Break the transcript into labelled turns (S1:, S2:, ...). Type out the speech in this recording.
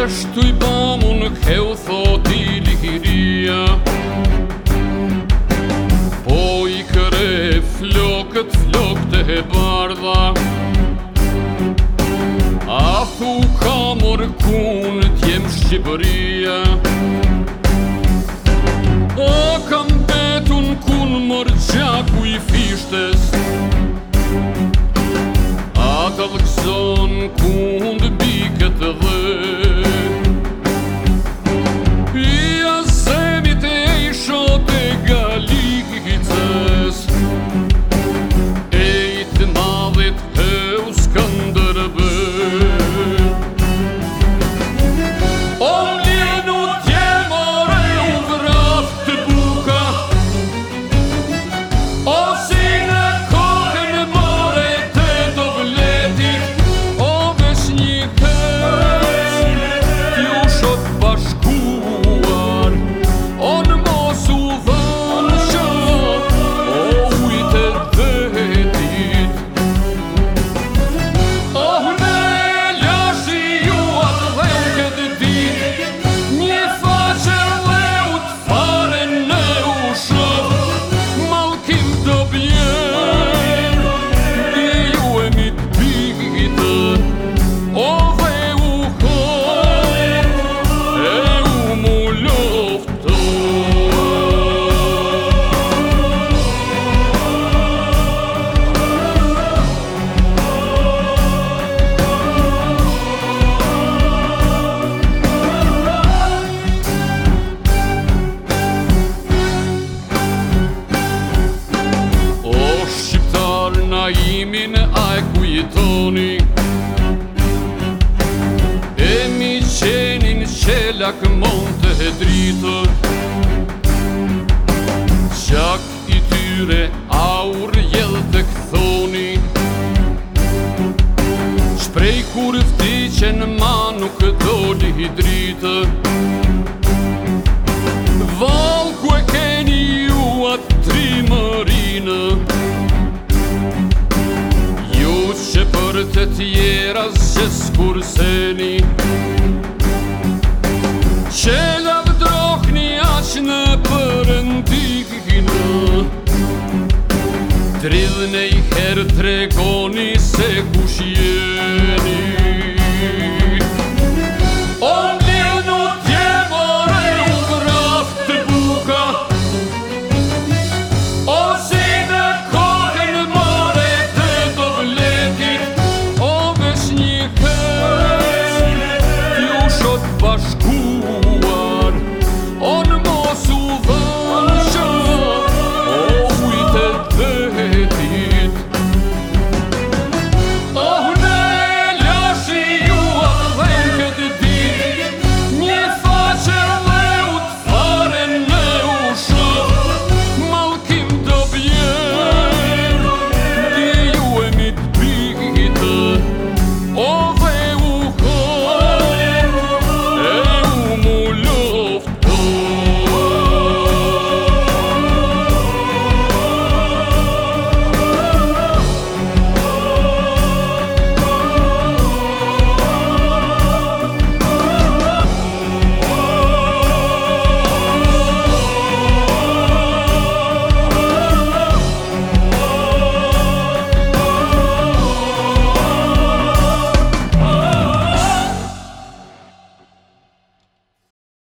S1: Qështu i bëmu në keu thot i likiria Po i këre flokët flok të he bardha A thu ka morë kun t'jem Shqipëria O kam betun kun morë gjaku i fishtes open dritër Shak i tyre aur jelë të këthoni Shprej kur vti që në ma nuk do një i dritër Valë ku e keni ju atë tri mërinë Ju që për të tjera zhës kur seni Shprej kur vti që në ma nuk do një dritër Tridhën e i herë tregoni se kush jeni